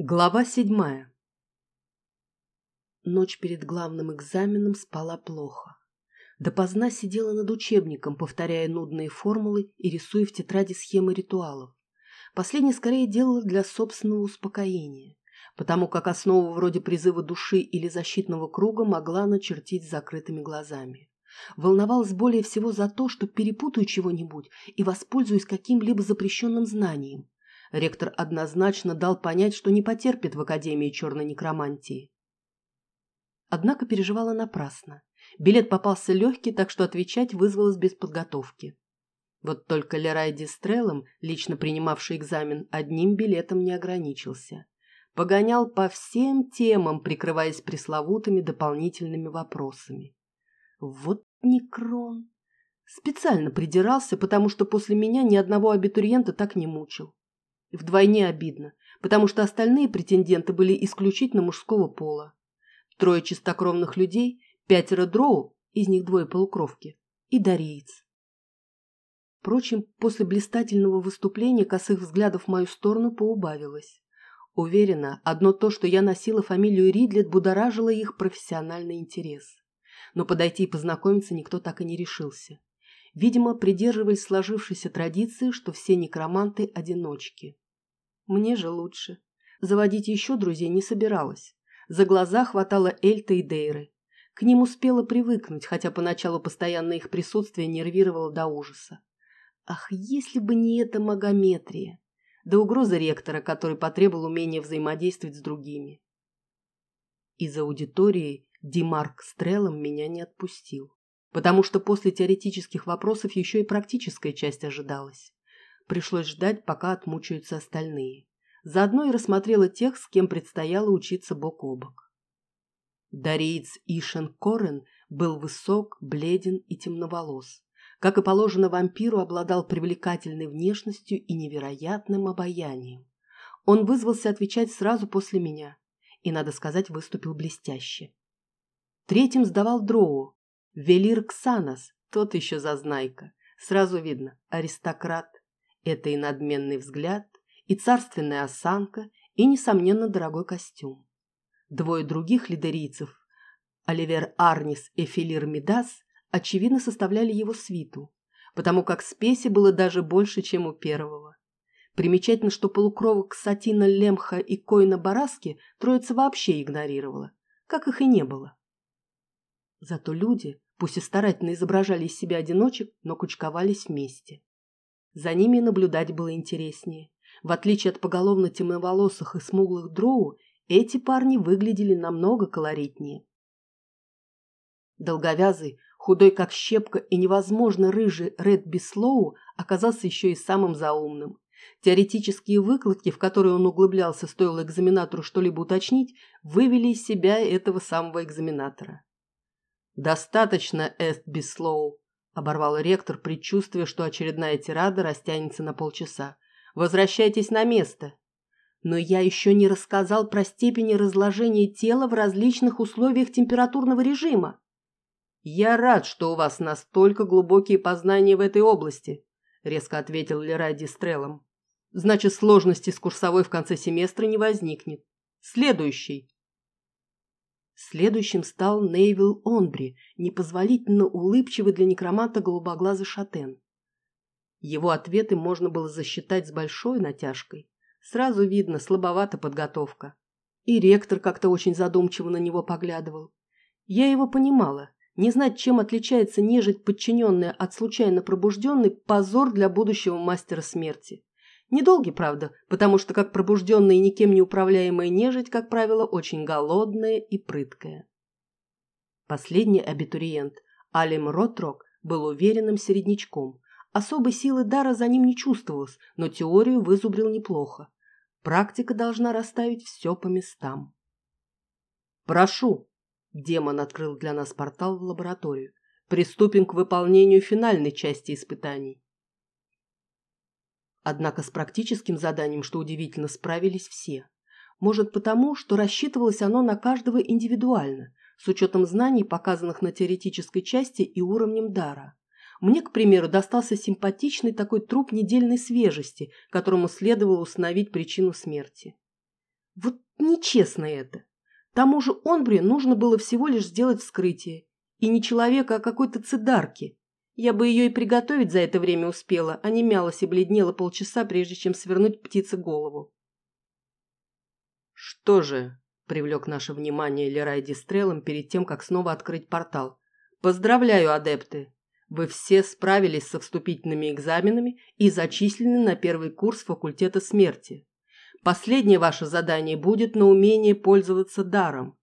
Глава седьмая Ночь перед главным экзаменом спала плохо. Допоздна сидела над учебником, повторяя нудные формулы и рисуя в тетради схемы ритуалов. Последнее скорее делала для собственного успокоения, потому как основу вроде призыва души или защитного круга могла начертить закрытыми глазами. Волновалась более всего за то, что перепутаю чего-нибудь и воспользуюсь каким-либо запрещенным знанием. Ректор однозначно дал понять, что не потерпит в Академии черной некромантии. Однако переживала напрасно. Билет попался легкий, так что отвечать вызвалось без подготовки. Вот только Лерай Дистрелом, лично принимавший экзамен, одним билетом не ограничился. Погонял по всем темам, прикрываясь пресловутыми дополнительными вопросами. Вот некрон. Специально придирался, потому что после меня ни одного абитуриента так не мучил. Вдвойне обидно, потому что остальные претенденты были исключительно мужского пола. Трое чистокровных людей, пятеро дроу, из них двое полукровки, и дариец. Впрочем, после блистательного выступления косых взглядов в мою сторону поубавилось. Уверена, одно то, что я носила фамилию Ридлет, будоражило их профессиональный интерес. Но подойти и познакомиться никто так и не решился. Видимо, придерживались сложившейся традиции, что все некроманты – одиночки. Мне же лучше. Заводить еще друзей не собиралась. За глаза хватало Эльта и Дейры. К ним успела привыкнуть, хотя поначалу постоянно их присутствие нервировало до ужаса. Ах, если бы не эта магометрия! Да угроза ректора, который потребовал умения взаимодействовать с другими. Из аудитории Димарк Стрелом меня не отпустил, потому что после теоретических вопросов еще и практическая часть ожидалась. Пришлось ждать, пока отмучаются остальные. Заодно и рассмотрела тех, с кем предстояло учиться бок о бок. Дариец Ишен Корен был высок, бледен и темноволос. Как и положено вампиру, обладал привлекательной внешностью и невероятным обаянием. Он вызвался отвечать сразу после меня и, надо сказать, выступил блестяще. Третьим сдавал Дроу, Велир Ксанос, тот еще зазнайка. Сразу видно, аристократ. Это и надменный взгляд, и царственная осанка, и, несомненно, дорогой костюм. Двое других лидерийцев, Оливер Арнис и Филир Мидас, очевидно составляли его свиту, потому как спеси было даже больше, чем у первого. Примечательно, что полукровок Сатина Лемха и Койна Бараски троица вообще игнорировала, как их и не было. Зато люди, пусть и старательно изображали из себя одиночек, но кучковались вместе. За ними наблюдать было интереснее. В отличие от поголовно темноволосых и смуглых дроу, эти парни выглядели намного колоритнее. Долговязый, худой как щепка и невозможно рыжий Ред Бислоу оказался еще и самым заумным. Теоретические выкладки, в которые он углублялся, стоило экзаменатору что-либо уточнить, вывели из себя этого самого экзаменатора. «Достаточно, Эст Бислоу», – оборвал ректор, предчувствуя, что очередная тирада растянется на полчаса. Возвращайтесь на место. Но я еще не рассказал про степени разложения тела в различных условиях температурного режима. Я рад, что у вас настолько глубокие познания в этой области, резко ответил Лерай Дистрелом. Значит, сложности с курсовой в конце семестра не возникнет. Следующий. Следующим стал Нейвил Онбри, непозволительно улыбчивый для некроманта голубоглазый шатен. Его ответы можно было засчитать с большой натяжкой. Сразу видно, слабовата подготовка. И ректор как-то очень задумчиво на него поглядывал. Я его понимала. Не знать, чем отличается нежить подчиненная от случайно пробужденной – позор для будущего мастера смерти. Недолгий, правда, потому что как пробужденная и никем не управляемая нежить, как правило, очень голодная и прыткая. Последний абитуриент, Алим Ротрок, был уверенным середнячком – Особой силы дара за ним не чувствовалось, но теорию вызубрил неплохо. Практика должна расставить все по местам. «Прошу!» – демон открыл для нас портал в лабораторию. «Приступим к выполнению финальной части испытаний». Однако с практическим заданием, что удивительно, справились все. Может потому, что рассчитывалось оно на каждого индивидуально, с учетом знаний, показанных на теоретической части и уровнем дара. Мне, к примеру, достался симпатичный такой труп недельной свежести, которому следовало установить причину смерти. Вот нечестно это. Тому же Онбре нужно было всего лишь сделать вскрытие. И не человека, а какой-то цидарки. Я бы ее и приготовить за это время успела, а не мялась и бледнела полчаса, прежде чем свернуть птице голову. «Что же?» – привлек наше внимание Лерай Дистрелом перед тем, как снова открыть портал. «Поздравляю, адепты! Вы все справились со вступительными экзаменами и зачислены на первый курс факультета смерти. Последнее ваше задание будет на умение пользоваться даром.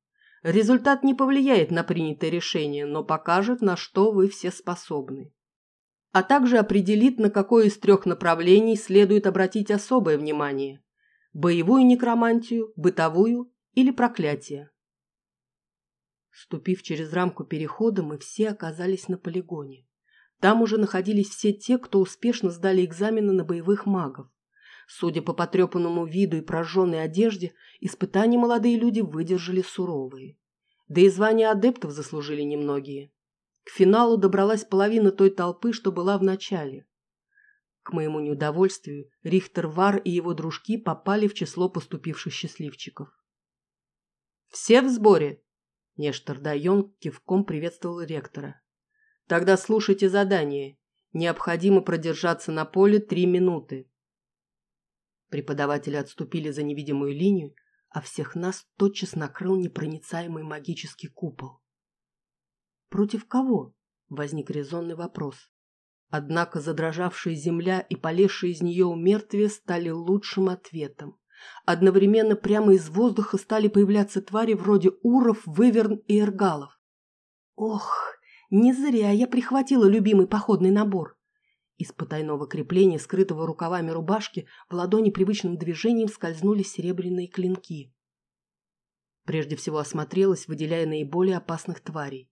Результат не повлияет на принятое решение, но покажет, на что вы все способны. А также определит, на какое из трех направлений следует обратить особое внимание – боевую некромантию, бытовую или проклятие. Ступив через рамку перехода, мы все оказались на полигоне. Там уже находились все те, кто успешно сдали экзамены на боевых магов. Судя по потрепанному виду и прожженной одежде, испытания молодые люди выдержали суровые. Да и звания адептов заслужили немногие. К финалу добралась половина той толпы, что была в начале. К моему неудовольствию, Рихтер Вар и его дружки попали в число поступивших счастливчиков. «Все в сборе?» Нештор Дайон кивком приветствовал ректора. «Тогда слушайте задание. Необходимо продержаться на поле три минуты. Преподаватели отступили за невидимую линию, а всех нас тотчас накрыл непроницаемый магический купол. «Против кого?» — возник резонный вопрос. Однако задрожавшая земля и полезшие из нее умертвия стали лучшим ответом. Одновременно прямо из воздуха стали появляться твари вроде уров, выверн и эргалов. Ох, не зря я прихватила любимый походный набор. Из потайного крепления, скрытого рукавами рубашки, в ладони привычным движением скользнули серебряные клинки. Прежде всего осмотрелась, выделяя наиболее опасных тварей.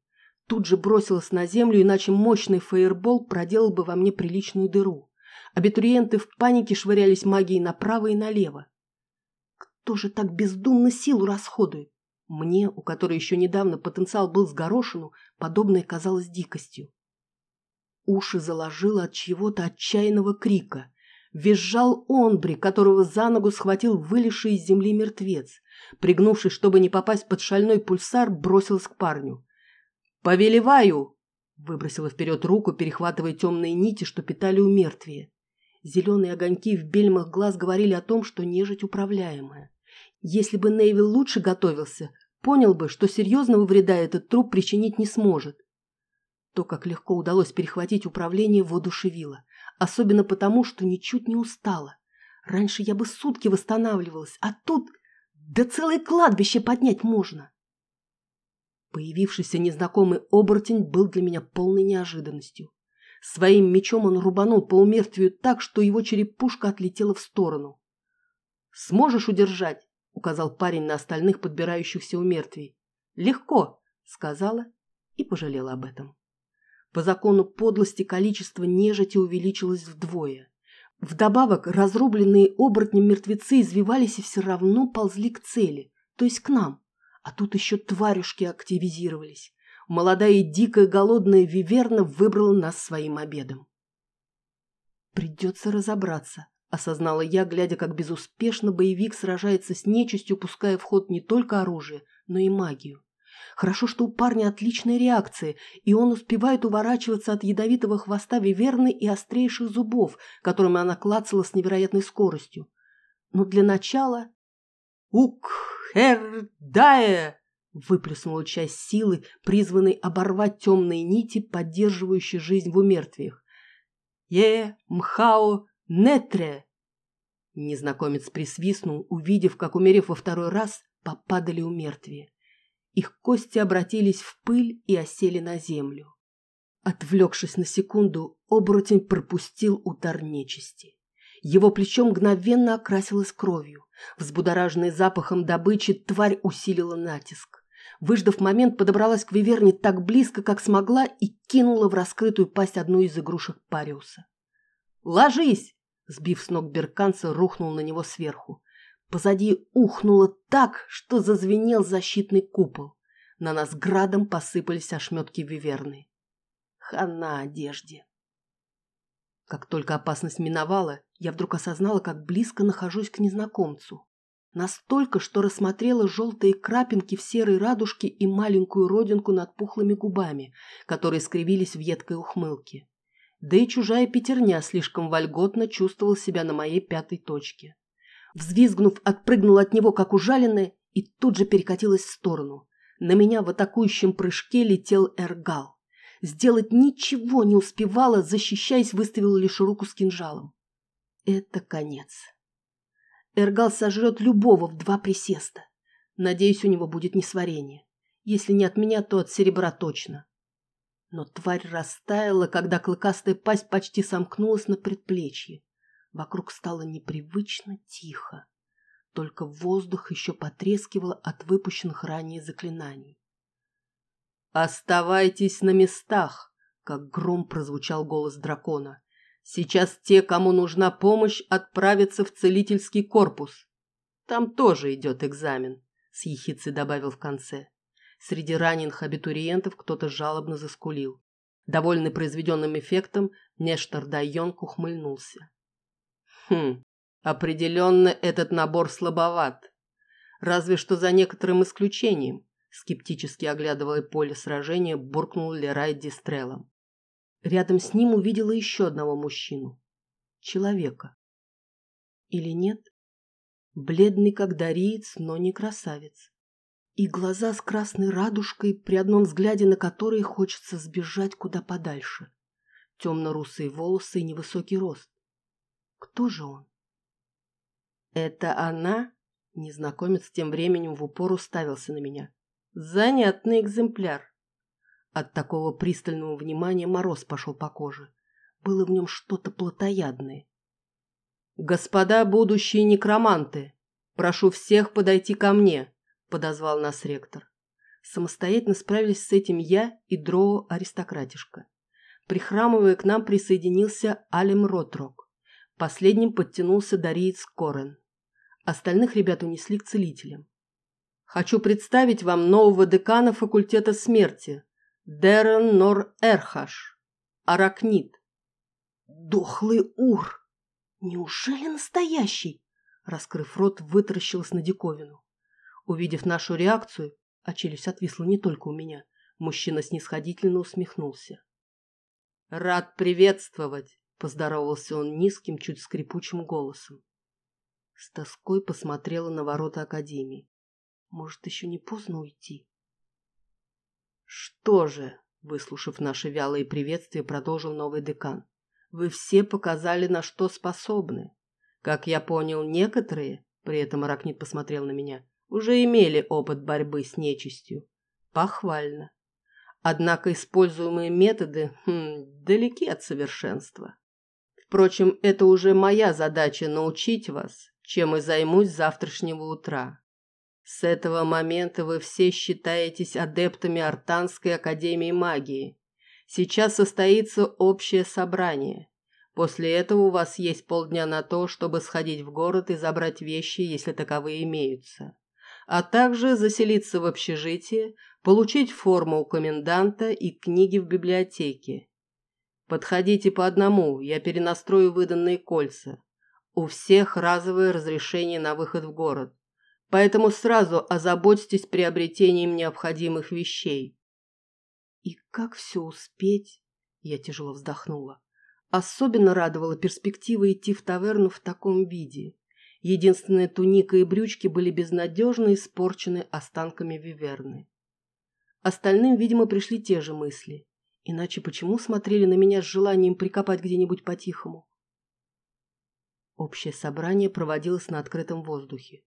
Тут же бросилась на землю, иначе мощный фейербол проделал бы во мне приличную дыру. Абитуриенты в панике швырялись магией направо и налево. Кто же так бездумно силу расходует? Мне, у которой еще недавно потенциал был с горошину, подобное казалось дикостью. Уши заложило от чьего-то отчаянного крика. Визжал Онбри, которого за ногу схватил вылезший из земли мертвец. Пригнувшись, чтобы не попасть под шальной пульсар, бросилась к парню. «Повелеваю!» Выбросила вперед руку, перехватывая темные нити, что питали у мертвия. Зеленые огоньки в бельмах глаз говорили о том, что нежить управляемая. Если бы Нейвил лучше готовился, понял бы, что серьезного вреда этот труп причинить не сможет. То, как легко удалось перехватить управление, воодушевило. Особенно потому, что ничуть не устала. Раньше я бы сутки восстанавливалась, а тут... Да целое кладбище поднять можно. Появившийся незнакомый оборотень был для меня полной неожиданностью. Своим мечом он рубанул по умертвию так, что его черепушка отлетела в сторону. «Сможешь удержать?» — указал парень на остальных подбирающихся умертвий. «Легко», — сказала и пожалела об этом. По закону подлости количество нежити увеличилось вдвое. Вдобавок, разрубленные оборотнем мертвецы извивались и все равно ползли к цели, то есть к нам. А тут еще тварюшки активизировались. Молодая и дикая голодная виверна выбрала нас своим обедом. «Придется разобраться», — осознала я, глядя, как безуспешно боевик сражается с нечистью, пуская в ход не только оружие, но и магию. Хорошо, что у парня отличная реакция, и он успевает уворачиваться от ядовитого хвоста виверны и острейших зубов, которыми она клацала с невероятной скоростью. Но для начала... «Ук! Хер! Дае!» выплеснула часть силы, призванной оборвать темные нити, поддерживающие жизнь в умертвиях. «Е! Мхао! Нетре!» Незнакомец присвистнул, увидев, как, умерев во второй раз, попадали умертвия. Их кости обратились в пыль и осели на землю. Отвлекшись на секунду, оборотень пропустил удар нечисти. Его плечо мгновенно окрасилось кровью. Взбудораженный запахом добычи, тварь усилила натиск. Выждав момент, подобралась к Виверне так близко, как смогла, и кинула в раскрытую пасть одну из игрушек Париуса. «Ложись!» Сбив с ног Берканца, рухнул на него сверху. Позади ухнуло так, что зазвенел защитный купол. На нас градом посыпались ошметки виверны. Хана одежде. Как только опасность миновала, я вдруг осознала, как близко нахожусь к незнакомцу. Настолько, что рассмотрела желтые крапинки в серой радужке и маленькую родинку над пухлыми губами, которые скривились в едкой ухмылке. Да и чужая пятерня слишком вольготно чувствовал себя на моей пятой точке. Взвизгнув, отпрыгнула от него, как ужаленная, и тут же перекатилась в сторону. На меня в атакующем прыжке летел Эргал. Сделать ничего не успевала, защищаясь, выставила лишь руку с кинжалом. Это конец. Эргал сожрет любого в два присеста. Надеюсь, у него будет несварение. Если не от меня, то от серебра точно. Но тварь растаяла, когда клыкастая пасть почти сомкнулась на предплечье. Вокруг стало непривычно тихо. Только воздух еще потрескивал от выпущенных ранее заклинаний. «Оставайтесь на местах!» — как гром прозвучал голос дракона. Сейчас те, кому нужна помощь, отправятся в целительский корпус. Там тоже идет экзамен, с добавил в конце. Среди раненых абитуриентов кто-то жалобно заскулил. Довольный произведенным эффектом, Нештар Дайонг ухмыльнулся. Хм, определенно этот набор слабоват. Разве что за некоторым исключением, скептически оглядывая поле сражения, буркнул Лерай Дистрелом. Рядом с ним увидела еще одного мужчину. Человека. Или нет? Бледный, как дариец, но не красавец. И глаза с красной радужкой, при одном взгляде на которые хочется сбежать куда подальше. Темно-русые волосы и невысокий рост. Кто же он? Это она? Незнакомец тем временем в упор уставился на меня. Занятный экземпляр. От такого пристального внимания мороз пошел по коже. Было в нем что-то плотоядное. «Господа будущие некроманты, прошу всех подойти ко мне», — подозвал нас ректор. Самостоятельно справились с этим я и дроу-аристократишка. Прихрамывая к нам присоединился Алим Ротрок. Последним подтянулся Дариец Корен. Остальных ребят унесли к целителям. «Хочу представить вам нового декана факультета смерти», Дерен Нор Эрхаш. Аракнит. Дохлый ур! Неужели настоящий? Раскрыв рот, вытаращилась на диковину. Увидев нашу реакцию, а челюсть отвисла не только у меня, мужчина снисходительно усмехнулся. «Рад приветствовать!» — поздоровался он низким, чуть скрипучим голосом. С тоской посмотрела на ворота Академии. «Может, еще не поздно уйти?» «Что же?» – выслушав наши вялые приветствия, продолжил новый декан. «Вы все показали, на что способны. Как я понял, некоторые, при этом Аракнит посмотрел на меня, уже имели опыт борьбы с нечистью. Похвально. Однако используемые методы хм, далеки от совершенства. Впрочем, это уже моя задача научить вас, чем и займусь завтрашнего утра. С этого момента вы все считаетесь адептами Артанской Академии Магии. Сейчас состоится общее собрание. После этого у вас есть полдня на то, чтобы сходить в город и забрать вещи, если таковые имеются. А также заселиться в общежитие, получить форму у коменданта и книги в библиотеке. Подходите по одному, я перенастрою выданные кольца. У всех разовое разрешение на выход в город поэтому сразу озаботьтесь приобретением необходимых вещей. И как все успеть? Я тяжело вздохнула. Особенно радовала перспектива идти в таверну в таком виде. Единственная туника и брючки были безнадежно испорчены останками виверны. Остальным, видимо, пришли те же мысли. Иначе почему смотрели на меня с желанием прикопать где-нибудь по-тихому? Общее собрание проводилось на открытом воздухе.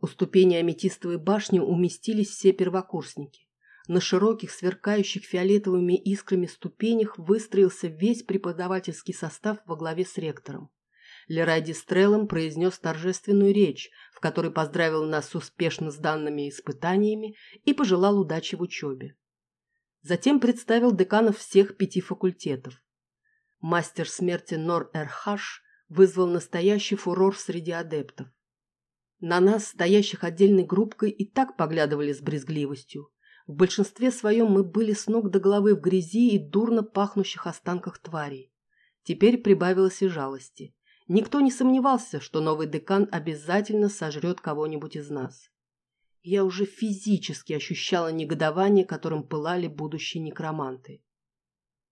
У ступени аметистовой башни уместились все первокурсники. На широких, сверкающих фиолетовыми искрами ступенях выстроился весь преподавательский состав во главе с ректором. Лерай Дистреллом произнес торжественную речь, в которой поздравил нас с успешно сданными испытаниями и пожелал удачи в учебе. Затем представил деканов всех пяти факультетов. Мастер смерти Нор Эрхаш вызвал настоящий фурор среди адептов. На нас, стоящих отдельной группкой, и так поглядывали с брезгливостью. В большинстве своем мы были с ног до головы в грязи и дурно пахнущих останках тварей. Теперь прибавилось и жалости. Никто не сомневался, что новый декан обязательно сожрет кого-нибудь из нас. Я уже физически ощущала негодование, которым пылали будущие некроманты.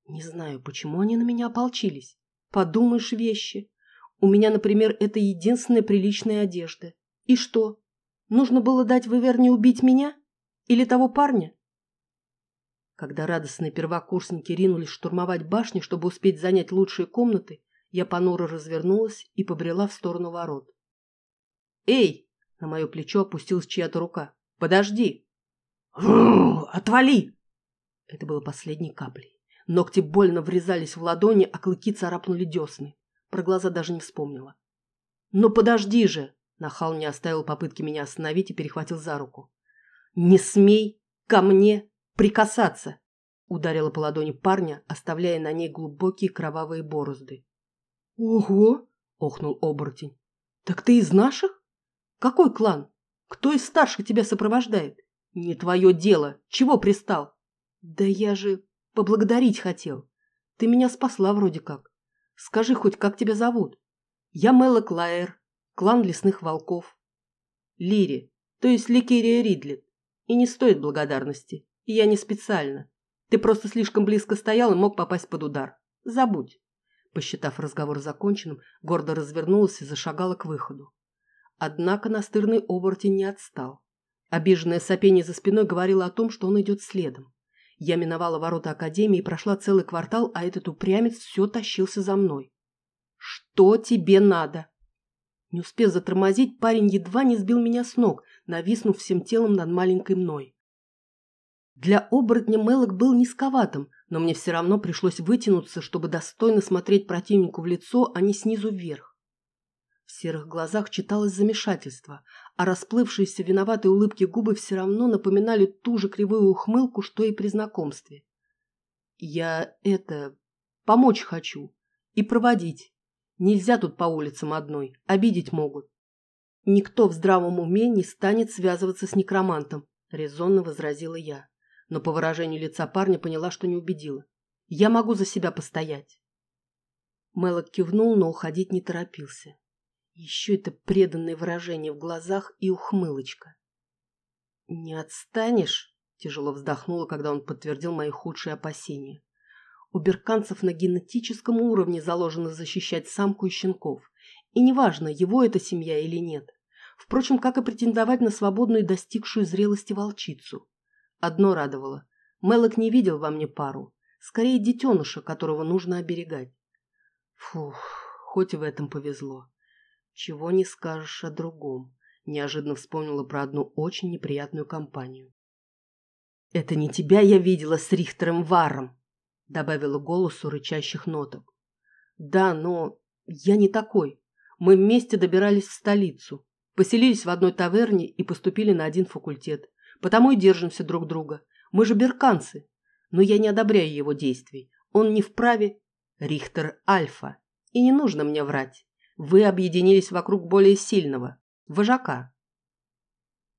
Не знаю, почему они на меня ополчились. Подумаешь вещи. У меня, например, это единственная приличная одежда. И что? Нужно было дать Выверне убить меня? Или того парня? Когда радостные первокурсники ринулись штурмовать башню, чтобы успеть занять лучшие комнаты, я понуро развернулась и побрела в сторону ворот. «Эй!» — на мое плечо опустилась чья-то рука. «Подожди!» «Отвали!» Это было последней каплей. Ногти больно врезались в ладони, а клыки царапнули десны. Про глаза даже не вспомнила. «Ну подожди же!» Нахал не оставил попытки меня остановить и перехватил за руку. «Не смей ко мне прикасаться!» Ударила по ладони парня, оставляя на ней глубокие кровавые борозды. «Ого!» — охнул оборотень. «Так ты из наших? Какой клан? Кто из старших тебя сопровождает? Не твое дело. Чего пристал?» «Да я же поблагодарить хотел. Ты меня спасла вроде как. Скажи хоть, как тебя зовут?» «Я Мэла Клайер, клан лесных волков». «Лири, то есть Ликерия Ридлет. И не стоит благодарности. И я не специально. Ты просто слишком близко стоял и мог попасть под удар. Забудь». Посчитав разговор законченным, гордо развернулась и зашагала к выходу. Однако настырный оборотень не отстал. Обиженное сопение за спиной говорило о том, что он идет следом. Я миновала ворота Академии и прошла целый квартал, а этот упрямец все тащился за мной. «Что тебе надо?» Не успев затормозить, парень едва не сбил меня с ног, нависнув всем телом над маленькой мной. Для оборотня Мелок был низковатым, но мне все равно пришлось вытянуться, чтобы достойно смотреть противнику в лицо, а не снизу вверх. В серых глазах читалось замешательство, а расплывшиеся виноватые улыбки губы все равно напоминали ту же кривую ухмылку, что и при знакомстве. «Я это... помочь хочу. И проводить. Нельзя тут по улицам одной. Обидеть могут. Никто в здравом уме не станет связываться с некромантом», — резонно возразила я но по выражению лица парня поняла, что не убедила. «Я могу за себя постоять». Мелок кивнул, но уходить не торопился. Еще это преданное выражение в глазах и ухмылочка. «Не отстанешь?» – тяжело вздохнула, когда он подтвердил мои худшие опасения. У берканцев на генетическом уровне заложено защищать самку и щенков. И неважно, его это семья или нет. Впрочем, как и претендовать на свободную и достигшую зрелости волчицу. Одно радовало. Мелок не видел во мне пару. Скорее, детеныша, которого нужно оберегать. Фух, хоть и в этом повезло. Чего не скажешь о другом. Неожиданно вспомнила про одну очень неприятную компанию. «Это не тебя я видела с Рихтером Варом», — добавила голосу рычащих ноток. «Да, но я не такой. Мы вместе добирались в столицу, поселились в одной таверне и поступили на один факультет. Потому и держимся друг друга. Мы же берканцы. Но я не одобряю его действий. Он не вправе. Рихтер Альфа. И не нужно мне врать. Вы объединились вокруг более сильного. Вожака.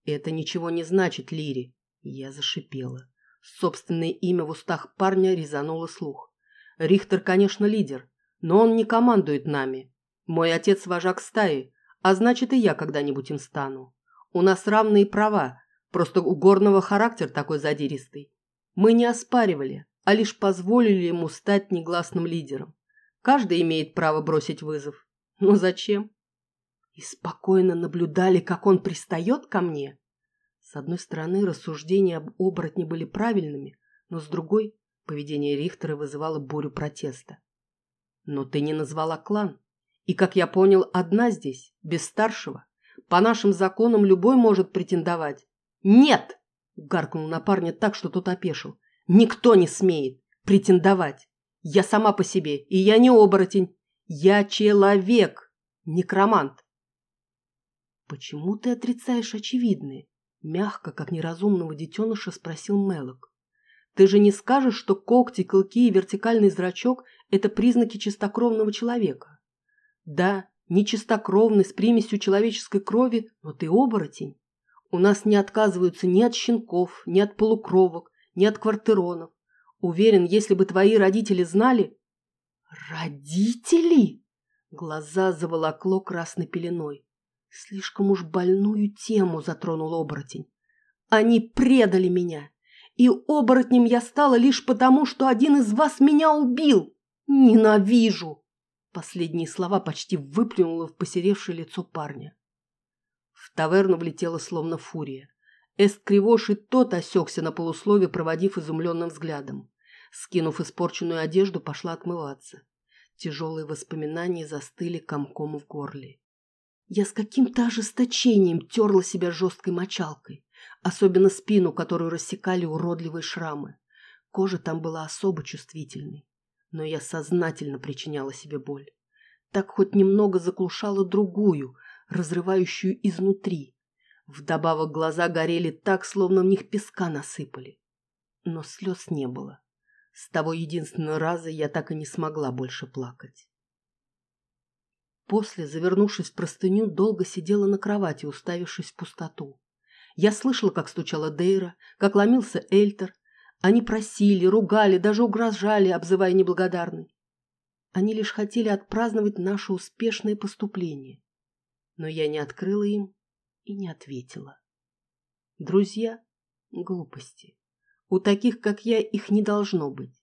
Это ничего не значит, Лири. Я зашипела. Собственное имя в устах парня резануло слух. Рихтер, конечно, лидер, но он не командует нами. Мой отец вожак стаи, а значит и я когда-нибудь им стану. У нас равные права, Просто у горного характер такой задиристый. Мы не оспаривали, а лишь позволили ему стать негласным лидером. Каждый имеет право бросить вызов. Но зачем? И спокойно наблюдали, как он пристает ко мне. С одной стороны, рассуждения об оборотне были правильными, но с другой, поведение Рихтера вызывало бурю протеста. Но ты не назвала клан. И, как я понял, одна здесь, без старшего. По нашим законам любой может претендовать, «Нет!» – гаркнул на так, что тот опешил. «Никто не смеет претендовать. Я сама по себе, и я не оборотень. Я человек, некромант». «Почему ты отрицаешь очевидное?» – мягко, как неразумного детеныша, спросил Мелок. «Ты же не скажешь, что когти, клыки и вертикальный зрачок – это признаки чистокровного человека?» «Да, не чистокровный, с примесью человеческой крови, но ты оборотень. У нас не отказываются ни от щенков, ни от полукровок, ни от квартиронов. Уверен, если бы твои родители знали... Родители? Глаза заволокло красной пеленой. Слишком уж больную тему затронул оборотень. Они предали меня, и оборотнем я стала лишь потому, что один из вас меня убил. Ненавижу! Последние слова почти выплюнуло в посеревшее лицо парня. В таверну влетела словно фурия. Эст Кривош и тот осекся на полуслове, проводив изумленным взглядом. Скинув испорченную одежду, пошла отмываться. Тяжелые воспоминания застыли комком в горле. Я с каким-то ожесточением терла себя жесткой мочалкой, особенно спину, которую рассекали уродливые шрамы. Кожа там была особо чувствительной, но я сознательно причиняла себе боль. Так хоть немного заглушала другую, разрывающую изнутри. Вдобавок глаза горели так, словно в них песка насыпали. Но слез не было. С того единственного раза я так и не смогла больше плакать. После, завернувшись в простыню, долго сидела на кровати, уставившись в пустоту. Я слышала, как стучала Дейра, как ломился Эльтер. Они просили, ругали, даже угрожали, обзывая неблагодарной. Они лишь хотели отпраздновать наше успешное поступление. Но я не открыла им и не ответила. Друзья — глупости. У таких, как я, их не должно быть.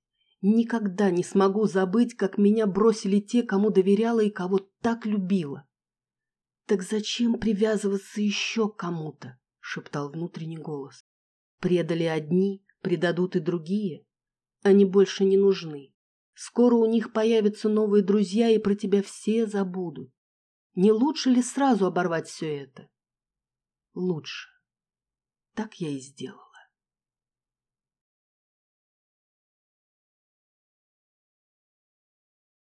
Никогда не смогу забыть, как меня бросили те, кому доверяла и кого так любила. Так зачем привязываться еще к кому-то? шептал внутренний голос. Предали одни, предадут и другие. Они больше не нужны. Скоро у них появятся новые друзья, и про тебя все забудут. Не лучше ли сразу оборвать все это? Лучше. Так я и сделал.